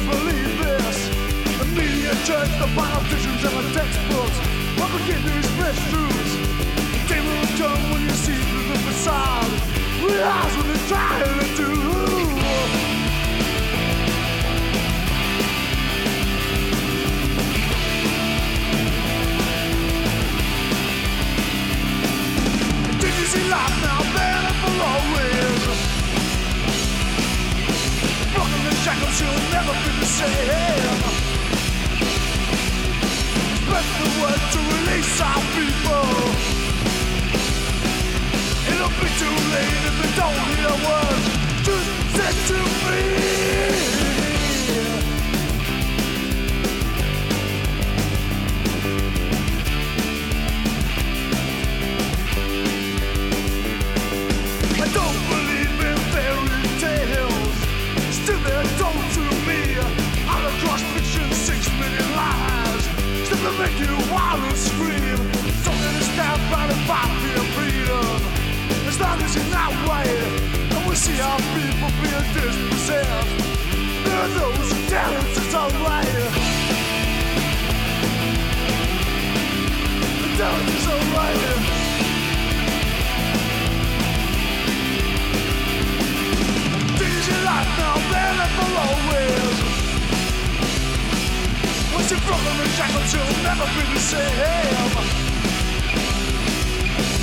to believe this. The media, church, the politicians, and the textbooks. What begin to express truths. The day will come when you see through the facade. Realize what they're trying to do. Did you see life now better for always? Shackles, you'll never be the same. Spread the word to release our people. It'll be too late if they don't hear words. Truth set to free. Being dispossessed. There are those who us it's alright. Tell us it's alright. Things you like now, better for always. Once you're broken the shackles, you'll never be the same.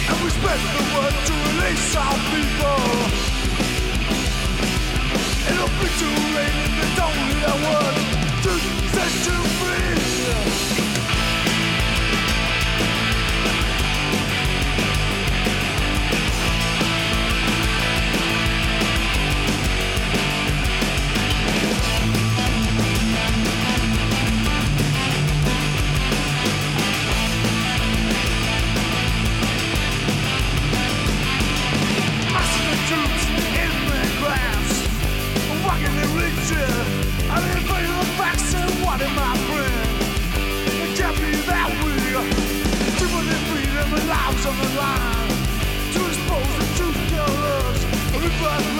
And we spread the word to release our people.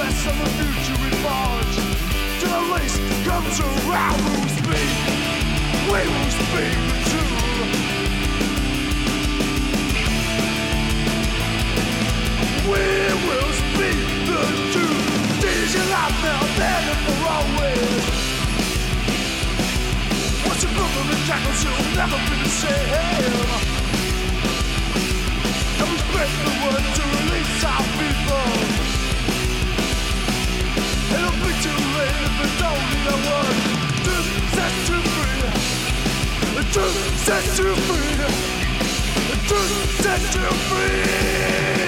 Regardless of the future we forge. Till the race comes around, we will speak. We will speak the truth. We will speak the truth. Change your life now, then and for always. Once you broke the shackles, you'll never be the same. And we spread the word to release our sets you free. Truth sets you free.